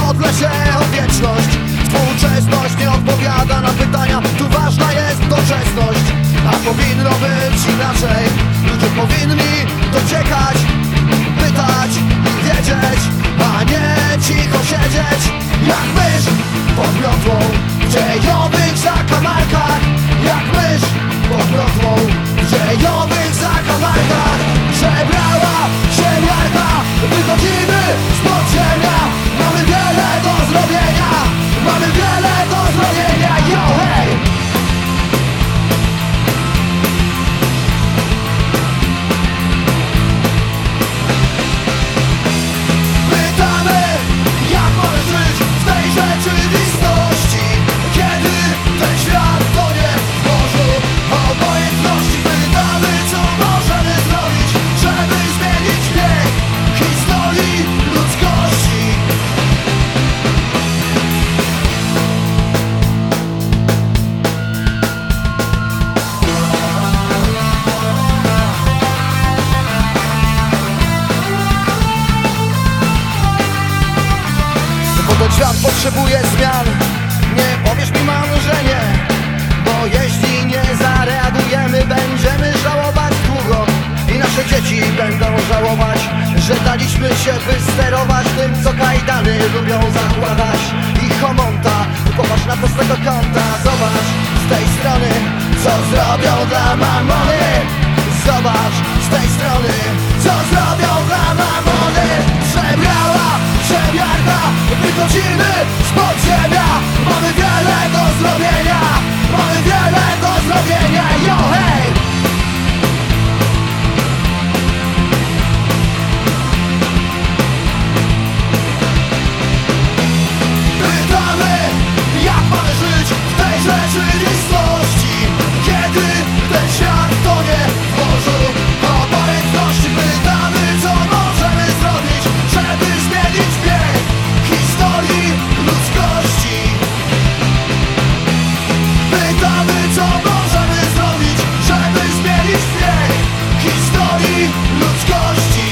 modlę się o wieczność. Współczesność nie odpowiada na pytania. Tu ważna jest doczesność A powinno być inaczej. Ludzie powinni dociekać Pytać, wiedzieć A nie cicho siedzieć. Jak mysz pod miotłą W za zakamarkach. Jak mysz pod miotłą W za zakamarkach. Potrzebuje zmian. Nie powiesz mi mam, że nie Bo jeśli nie zareagujemy Będziemy żałować długo. I nasze dzieci będą żałować Że daliśmy się wysterować Tym co kajdany lubią zakładać. I homonta Popatrz na to z tego kąta Zobacz z tej strony Co zrobią dla mamony wrócimy z podziemia. Mamy wiele do zrobienia. ludzkości.